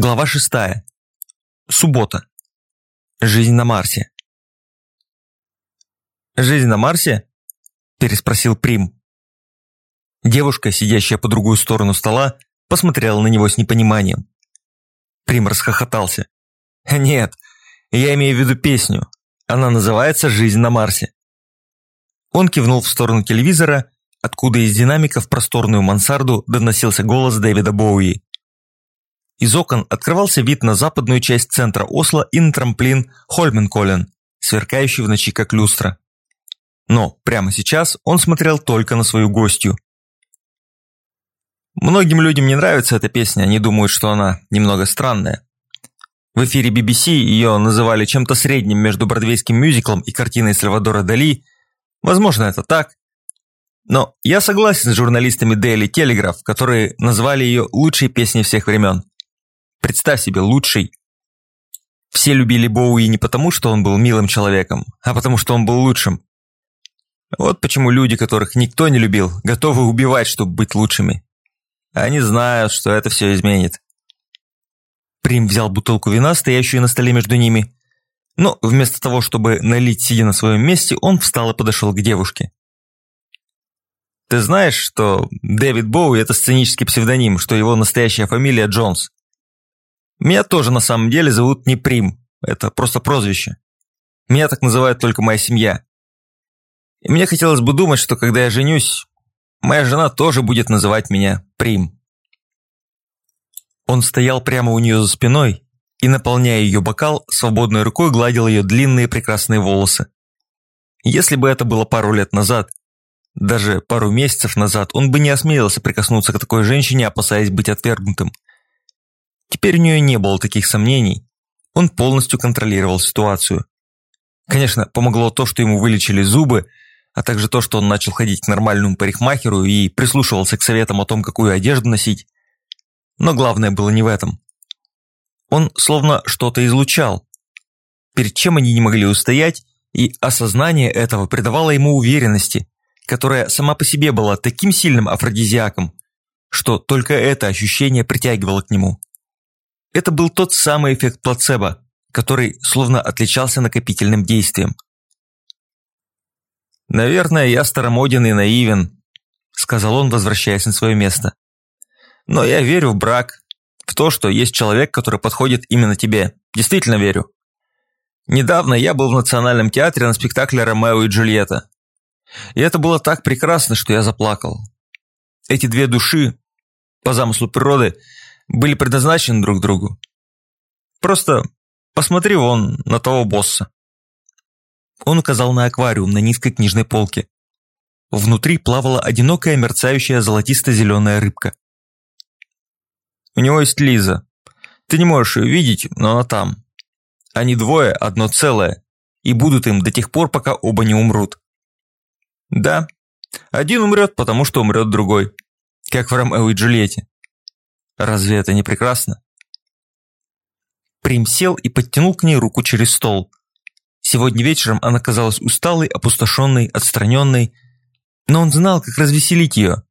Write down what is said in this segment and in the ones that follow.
Глава шестая. Суббота. Жизнь на Марсе. «Жизнь на Марсе?» – переспросил Прим. Девушка, сидящая по другую сторону стола, посмотрела на него с непониманием. Прим расхохотался. «Нет, я имею в виду песню. Она называется «Жизнь на Марсе». Он кивнул в сторону телевизора, откуда из динамиков в просторную мансарду доносился голос Дэвида Боуи. Из окон открывался вид на западную часть центра Осло и на трамплин Хольменколен, сверкающий в ночи как люстра. Но прямо сейчас он смотрел только на свою гостью. Многим людям не нравится эта песня, они думают, что она немного странная. В эфире BBC ее называли чем-то средним между бродвейским мюзиклом и картиной Сальвадора Дали. Возможно, это так. Но я согласен с журналистами Daily Telegraph, которые назвали ее лучшей песней всех времен. Представь себе, лучший. Все любили Боуи не потому, что он был милым человеком, а потому, что он был лучшим. Вот почему люди, которых никто не любил, готовы убивать, чтобы быть лучшими. Они знают, что это все изменит. Прим взял бутылку вина, стоящую на столе между ними. Но вместо того, чтобы налить, сидя на своем месте, он встал и подошел к девушке. «Ты знаешь, что Дэвид Боуи – это сценический псевдоним, что его настоящая фамилия Джонс?» Меня тоже на самом деле зовут не Прим, это просто прозвище. Меня так называет только моя семья. И мне хотелось бы думать, что когда я женюсь, моя жена тоже будет называть меня Прим. Он стоял прямо у нее за спиной и, наполняя ее бокал, свободной рукой гладил ее длинные прекрасные волосы. Если бы это было пару лет назад, даже пару месяцев назад, он бы не осмелился прикоснуться к такой женщине, опасаясь быть отвергнутым – Теперь у нее не было таких сомнений. Он полностью контролировал ситуацию. Конечно, помогло то, что ему вылечили зубы, а также то, что он начал ходить к нормальному парикмахеру и прислушивался к советам о том, какую одежду носить. Но главное было не в этом. Он словно что-то излучал. Перед чем они не могли устоять, и осознание этого придавало ему уверенности, которая сама по себе была таким сильным афродизиаком, что только это ощущение притягивало к нему. Это был тот самый эффект плацебо, который словно отличался накопительным действием. «Наверное, я старомоден и наивен», – сказал он, возвращаясь на свое место. «Но я верю в брак, в то, что есть человек, который подходит именно тебе. Действительно верю. Недавно я был в Национальном театре на спектакле «Ромео и Джульетта». И это было так прекрасно, что я заплакал. Эти две души, по замыслу природы, были предназначены друг другу. Просто посмотри вон на того босса. Он указал на аквариум на низкой книжной полке. Внутри плавала одинокая мерцающая золотисто-зеленая рыбка. У него есть Лиза. Ты не можешь ее видеть, но она там. Они двое, одно целое, и будут им до тех пор, пока оба не умрут. Да, один умрет, потому что умрет другой, как в Ромео и Джульетте. Разве это не прекрасно? Прим сел и подтянул к ней руку через стол. Сегодня вечером она казалась усталой, опустошенной, отстраненной, но он знал, как развеселить ее.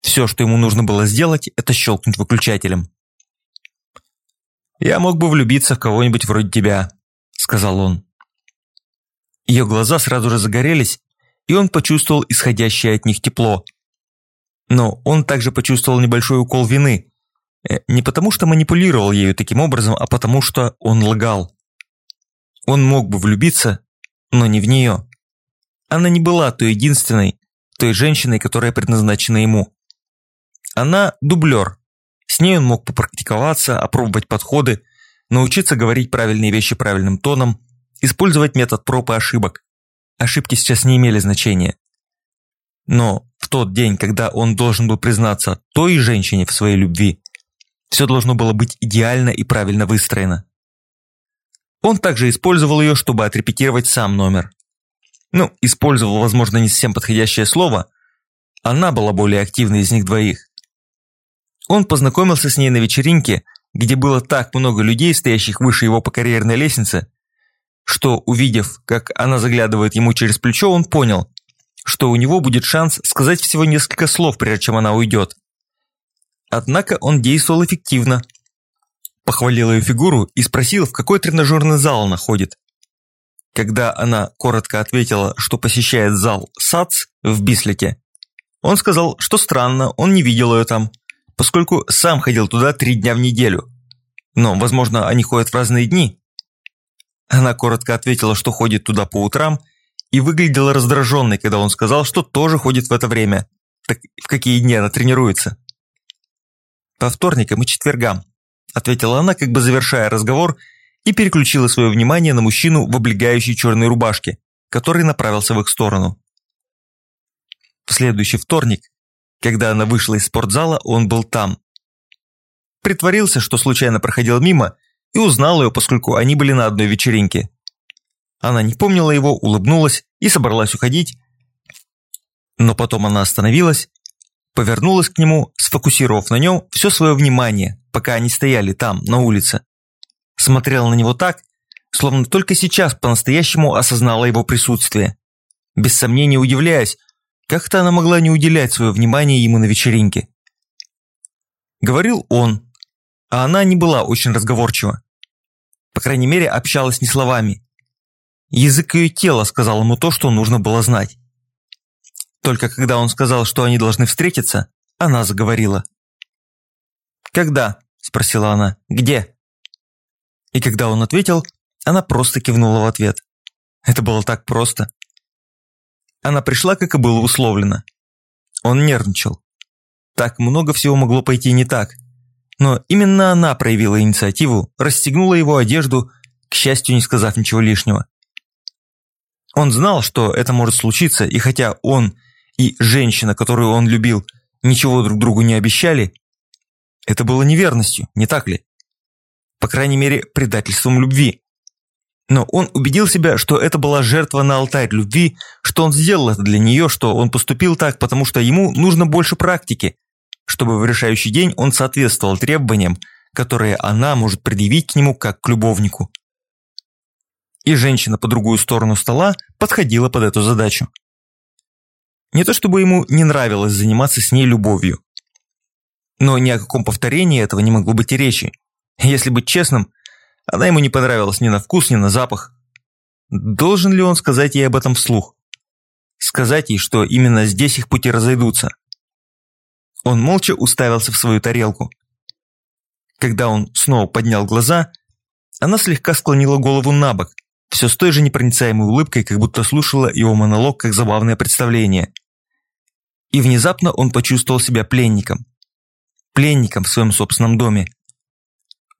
Все, что ему нужно было сделать, это щелкнуть выключателем. «Я мог бы влюбиться в кого-нибудь вроде тебя», – сказал он. Ее глаза сразу же загорелись, и он почувствовал исходящее от них тепло. Но он также почувствовал небольшой укол вины, не потому, что манипулировал ею таким образом, а потому, что он лгал. Он мог бы влюбиться, но не в нее. Она не была той единственной, той женщиной, которая предназначена ему. Она дублер. С ней он мог попрактиковаться, опробовать подходы, научиться говорить правильные вещи правильным тоном, использовать метод проб и ошибок. Ошибки сейчас не имели значения. Но в тот день, когда он должен был признаться той женщине в своей любви, все должно было быть идеально и правильно выстроено. Он также использовал ее, чтобы отрепетировать сам номер. Ну, использовал, возможно, не совсем подходящее слово. Она была более активной из них двоих. Он познакомился с ней на вечеринке, где было так много людей, стоящих выше его по карьерной лестнице, что, увидев, как она заглядывает ему через плечо, он понял, что у него будет шанс сказать всего несколько слов, прежде чем она уйдет. Однако он действовал эффективно. похвалил ее фигуру и спросил, в какой тренажерный зал она ходит. Когда она коротко ответила, что посещает зал САЦ в Бислике, он сказал, что странно, он не видел ее там, поскольку сам ходил туда три дня в неделю. Но, возможно, они ходят в разные дни. Она коротко ответила, что ходит туда по утрам, и выглядела раздраженной, когда он сказал, что тоже ходит в это время. Так в какие дни она тренируется? По вторникам и четвергам, ответила она, как бы завершая разговор, и переключила свое внимание на мужчину в облегающей черной рубашке, который направился в их сторону. В следующий вторник, когда она вышла из спортзала, он был там. Притворился, что случайно проходил мимо, и узнал ее, поскольку они были на одной вечеринке. Она не помнила его, улыбнулась и собралась уходить, но потом она остановилась, повернулась к нему, сфокусировав на нем все свое внимание, пока они стояли там, на улице. Смотрела на него так, словно только сейчас по-настоящему осознала его присутствие. Без сомнения удивляясь, как-то она могла не уделять свое внимание ему на вечеринке. Говорил он, а она не была очень разговорчива. По крайней мере, общалась не словами. Язык ее тела сказал ему то, что нужно было знать. Только когда он сказал, что они должны встретиться, она заговорила. «Когда?» – спросила она. «Где?» И когда он ответил, она просто кивнула в ответ. Это было так просто. Она пришла, как и было условлено. Он нервничал. Так много всего могло пойти не так. Но именно она проявила инициативу, расстегнула его одежду, к счастью, не сказав ничего лишнего. Он знал, что это может случиться, и хотя он и женщина, которую он любил, ничего друг другу не обещали, это было неверностью, не так ли? По крайней мере, предательством любви. Но он убедил себя, что это была жертва на алтарь любви, что он сделал это для нее, что он поступил так, потому что ему нужно больше практики, чтобы в решающий день он соответствовал требованиям, которые она может предъявить к нему как к любовнику. И женщина по другую сторону стола подходила под эту задачу. Не то чтобы ему не нравилось заниматься с ней любовью. Но ни о каком повторении этого не могло быть и речи. Если быть честным, она ему не понравилась ни на вкус, ни на запах. Должен ли он сказать ей об этом вслух? Сказать ей, что именно здесь их пути разойдутся? Он молча уставился в свою тарелку. Когда он снова поднял глаза, она слегка склонила голову на бок, все с той же непроницаемой улыбкой, как будто слушала его монолог как забавное представление и внезапно он почувствовал себя пленником. Пленником в своем собственном доме.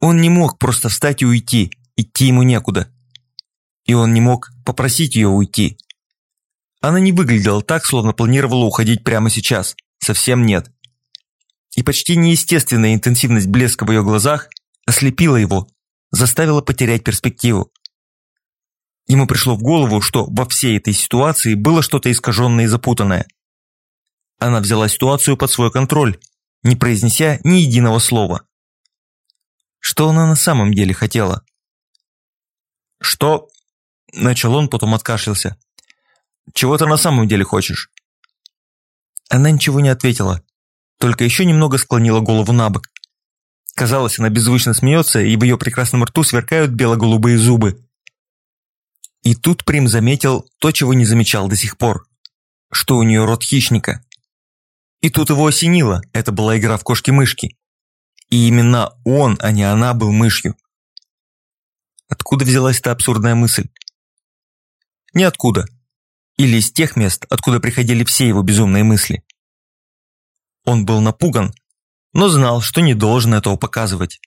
Он не мог просто встать и уйти, идти ему некуда. И он не мог попросить ее уйти. Она не выглядела так, словно планировала уходить прямо сейчас. Совсем нет. И почти неестественная интенсивность блеска в ее глазах ослепила его, заставила потерять перспективу. Ему пришло в голову, что во всей этой ситуации было что-то искаженное и запутанное. Она взяла ситуацию под свой контроль, не произнеся ни единого слова. Что она на самом деле хотела? «Что?» – начал он, потом откашлялся. «Чего ты на самом деле хочешь?» Она ничего не ответила, только еще немного склонила голову на бок. Казалось, она беззвучно смеется, и в ее прекрасном рту сверкают бело-голубые зубы. И тут Прим заметил то, чего не замечал до сих пор, что у нее рот хищника. И тут его осенило, это была игра в кошки-мышки. И именно он, а не она, был мышью. Откуда взялась эта абсурдная мысль? Ниоткуда. Или из тех мест, откуда приходили все его безумные мысли. Он был напуган, но знал, что не должен этого показывать.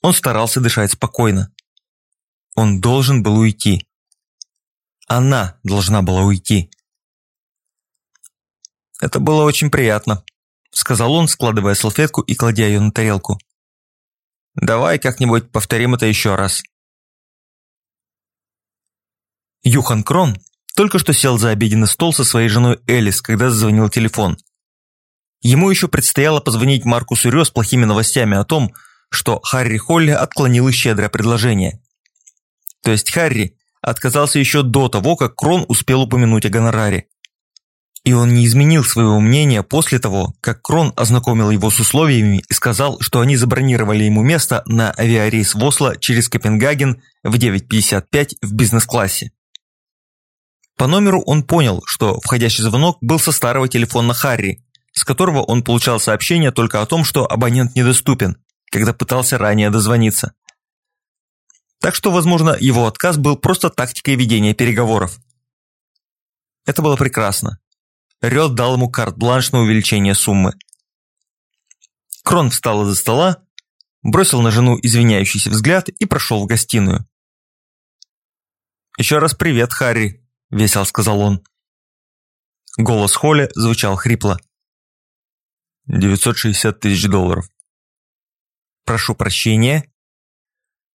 Он старался дышать спокойно. Он должен был уйти. Она должна была уйти. «Это было очень приятно», – сказал он, складывая салфетку и кладя ее на тарелку. «Давай как-нибудь повторим это еще раз». Юхан Крон только что сел за обеденный стол со своей женой Элис, когда зазвонил телефон. Ему еще предстояло позвонить Маркусу Рё с плохими новостями о том, что Харри Холли отклонил щедрое предложение. То есть Харри отказался еще до того, как Крон успел упомянуть о гонораре. И он не изменил своего мнения после того, как Крон ознакомил его с условиями и сказал, что они забронировали ему место на авиарейс в Осло через Копенгаген в 9.55 в бизнес-классе. По номеру он понял, что входящий звонок был со старого телефона Харри, с которого он получал сообщение только о том, что абонент недоступен, когда пытался ранее дозвониться. Так что, возможно, его отказ был просто тактикой ведения переговоров. Это было прекрасно. Рёд дал ему карт-бланш на увеличение суммы. Крон встал из-за стола, бросил на жену извиняющийся взгляд и прошел в гостиную. «Еще раз привет, Харри», – весело сказал он. Голос Холли звучал хрипло. «960 тысяч долларов». «Прошу прощения».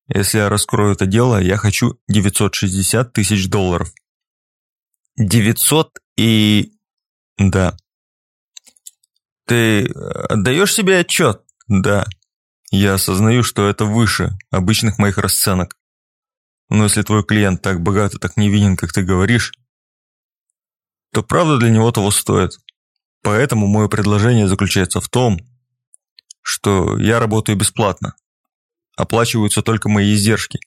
«Если я раскрою это дело, я хочу 960 тысяч долларов». «900 и...» Да. Ты отдаешь себе отчет? Да. Я осознаю, что это выше обычных моих расценок. Но если твой клиент так богат и так невинен, как ты говоришь, то правда для него того стоит. Поэтому мое предложение заключается в том, что я работаю бесплатно. Оплачиваются только мои издержки.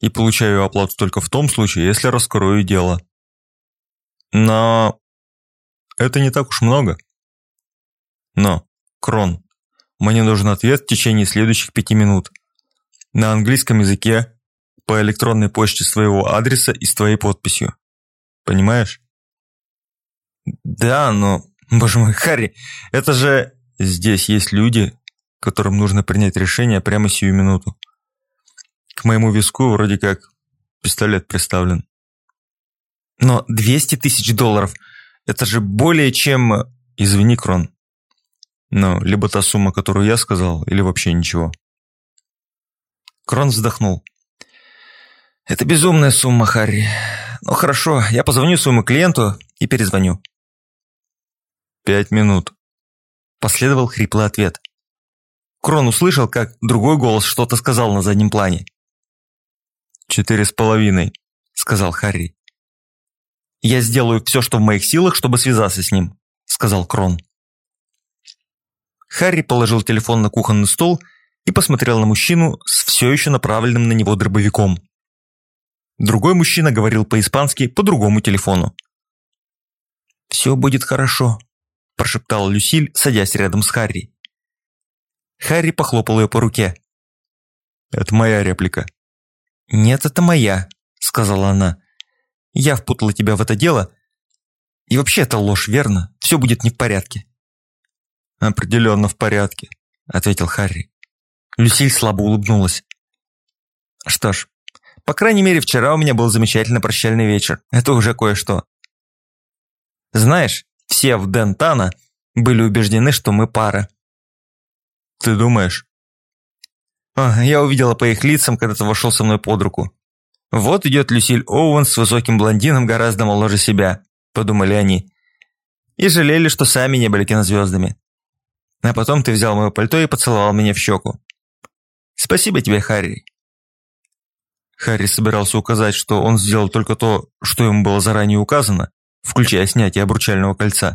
И получаю оплату только в том случае, если раскрою дело. Но это не так уж много. Но, Крон, мне нужен ответ в течение следующих пяти минут. На английском языке, по электронной почте своего адреса и с твоей подписью. Понимаешь? Да, но, боже мой, Харри, это же... Здесь есть люди, которым нужно принять решение прямо сию минуту. К моему виску вроде как пистолет приставлен. Но 200 тысяч долларов – это же более чем... Извини, Крон. Но либо та сумма, которую я сказал, или вообще ничего. Крон вздохнул. Это безумная сумма, Харри. Ну хорошо, я позвоню своему клиенту и перезвоню. Пять минут. Последовал хриплый ответ. Крон услышал, как другой голос что-то сказал на заднем плане. «Четыре с половиной», — сказал Харри. «Я сделаю все, что в моих силах, чтобы связаться с ним», – сказал Крон. Харри положил телефон на кухонный стол и посмотрел на мужчину с все еще направленным на него дробовиком. Другой мужчина говорил по-испански по другому телефону. «Все будет хорошо», – прошептал Люсиль, садясь рядом с Харри. Харри похлопал ее по руке. «Это моя реплика». «Нет, это моя», – сказала она. Я впутала тебя в это дело. И вообще это ложь, верно? Все будет не в порядке». «Определенно в порядке», — ответил Харри. Люсиль слабо улыбнулась. «Что ж, по крайней мере, вчера у меня был замечательный прощальный вечер. Это уже кое-что. Знаешь, все в Дентана были убеждены, что мы пара». «Ты думаешь?» «Я увидела по их лицам, когда ты вошел со мной под руку. «Вот идет Люсиль Оуэн с высоким блондином гораздо моложе себя», – подумали они. И жалели, что сами не были кинозвездами. А потом ты взял мое пальто и поцеловал меня в щеку. Спасибо тебе, Харри. Харри собирался указать, что он сделал только то, что ему было заранее указано, включая снятие обручального кольца.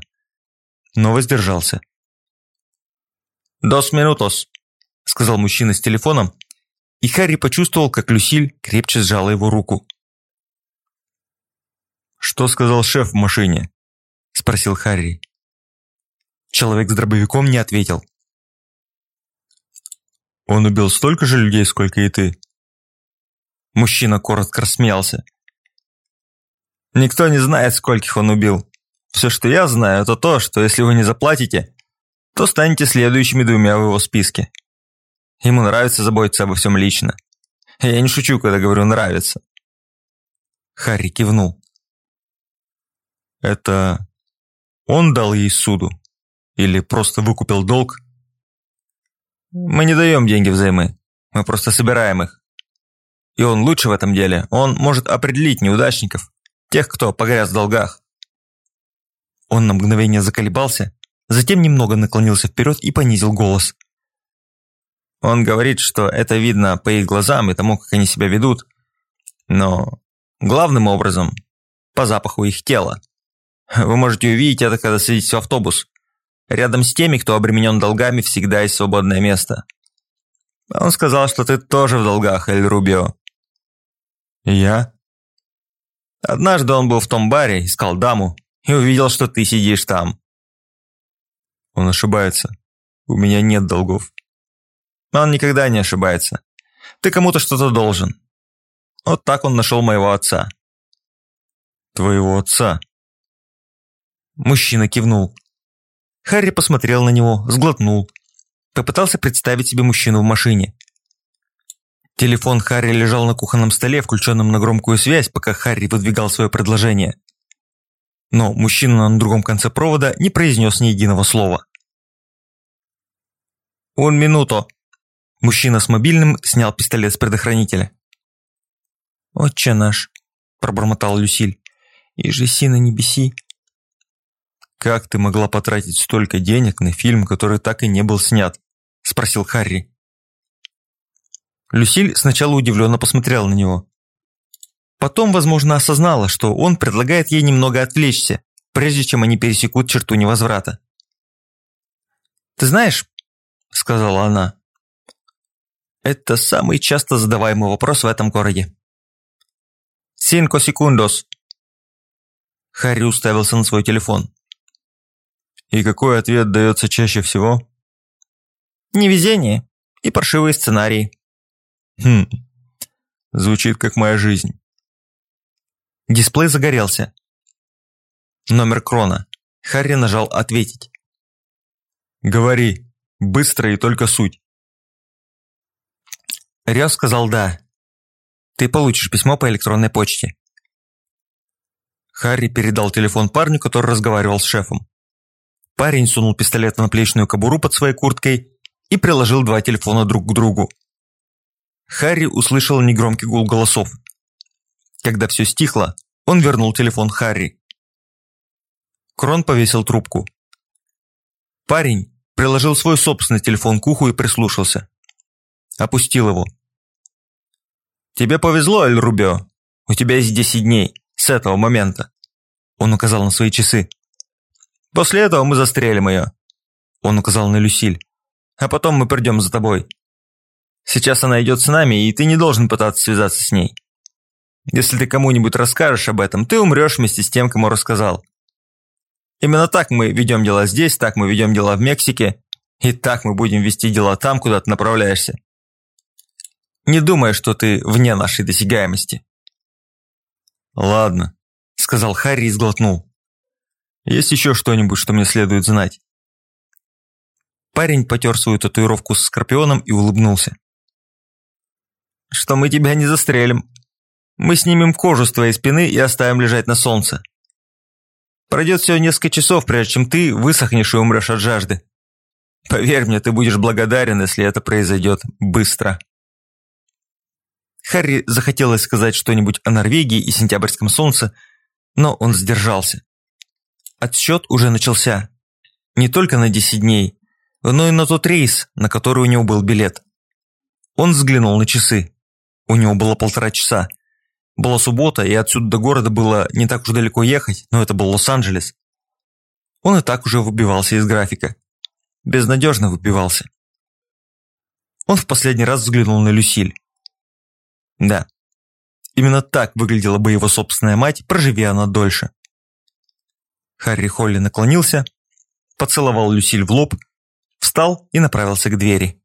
Но воздержался. «Дос минутос», – сказал мужчина с телефоном и Харри почувствовал, как Люсиль крепче сжала его руку. «Что сказал шеф в машине?» – спросил Харри. Человек с дробовиком не ответил. «Он убил столько же людей, сколько и ты?» Мужчина коротко рассмеялся. «Никто не знает, скольких он убил. Все, что я знаю, это то, что если вы не заплатите, то станете следующими двумя в его списке. Ему нравится заботиться обо всем лично. Я не шучу, когда говорю «нравится». Харри кивнул. Это он дал ей суду? Или просто выкупил долг? Мы не даем деньги взаймы. Мы просто собираем их. И он лучше в этом деле. Он может определить неудачников, тех, кто погряз в долгах. Он на мгновение заколебался, затем немного наклонился вперед и понизил голос. Он говорит, что это видно по их глазам и тому, как они себя ведут, но главным образом по запаху их тела. Вы можете увидеть это, когда садитесь в автобус. Рядом с теми, кто обременен долгами, всегда есть свободное место. Он сказал, что ты тоже в долгах, Эль Рубио. я? Однажды он был в том баре, искал даму, и увидел, что ты сидишь там. Он ошибается. У меня нет долгов. Он никогда не ошибается. Ты кому-то что-то должен. Вот так он нашел моего отца. Твоего отца? Мужчина кивнул. Харри посмотрел на него, сглотнул. Попытался представить себе мужчину в машине. Телефон Харри лежал на кухонном столе, включенном на громкую связь, пока Харри выдвигал свое предложение. Но мужчина на другом конце провода не произнес ни единого слова. «Он минуту!» Мужчина с мобильным снял пистолет с предохранителя. «Отче наш!» – пробормотал Люсиль. «И же си на небеси!» «Как ты могла потратить столько денег на фильм, который так и не был снят?» – спросил Харри. Люсиль сначала удивленно посмотрела на него. Потом, возможно, осознала, что он предлагает ей немного отвлечься, прежде чем они пересекут черту невозврата. «Ты знаешь», – сказала она, – «это самый часто задаваемый вопрос в этом городе». «Синко секундос». Харри уставился на свой телефон. И какой ответ дается чаще всего? Невезение и паршивые сценарии. Хм, звучит как моя жизнь. Дисплей загорелся. Номер Крона. Харри нажал «Ответить». «Говори. Быстро и только суть». Рё сказал «да». Ты получишь письмо по электронной почте. Харри передал телефон парню, который разговаривал с шефом. Парень сунул пистолет в наплечную кобуру под своей курткой и приложил два телефона друг к другу. Харри услышал негромкий гул голосов. Когда все стихло, он вернул телефон Харри. Крон повесил трубку. Парень приложил свой собственный телефон к уху и прислушался. Опустил его. «Тебе повезло, Эль Рубио. У тебя есть 10 дней, с этого момента». Он указал на свои часы. После этого мы застрелим ее. Он указал на Люсиль. А потом мы придем за тобой. Сейчас она идет с нами, и ты не должен пытаться связаться с ней. Если ты кому-нибудь расскажешь об этом, ты умрешь вместе с тем, кому рассказал. Именно так мы ведем дела здесь, так мы ведем дела в Мексике, и так мы будем вести дела там, куда ты направляешься. Не думай, что ты вне нашей досягаемости. Ладно, сказал Харри и сглотнул. Есть еще что-нибудь, что мне следует знать?» Парень потер свою татуировку с скорпионом и улыбнулся. «Что мы тебя не застрелим. Мы снимем кожу с твоей спины и оставим лежать на солнце. Пройдет всего несколько часов, прежде чем ты высохнешь и умрешь от жажды. Поверь мне, ты будешь благодарен, если это произойдет быстро». Харри захотелось сказать что-нибудь о Норвегии и сентябрьском солнце, но он сдержался. Отсчет уже начался. Не только на 10 дней, но и на тот рейс, на который у него был билет. Он взглянул на часы. У него было полтора часа. Была суббота, и отсюда до города было не так уж далеко ехать, но это был Лос-Анджелес. Он и так уже выбивался из графика. Безнадежно выбивался. Он в последний раз взглянул на Люсиль. Да, именно так выглядела бы его собственная мать, проживи она дольше. Харри Холли наклонился, поцеловал Люсиль в лоб, встал и направился к двери.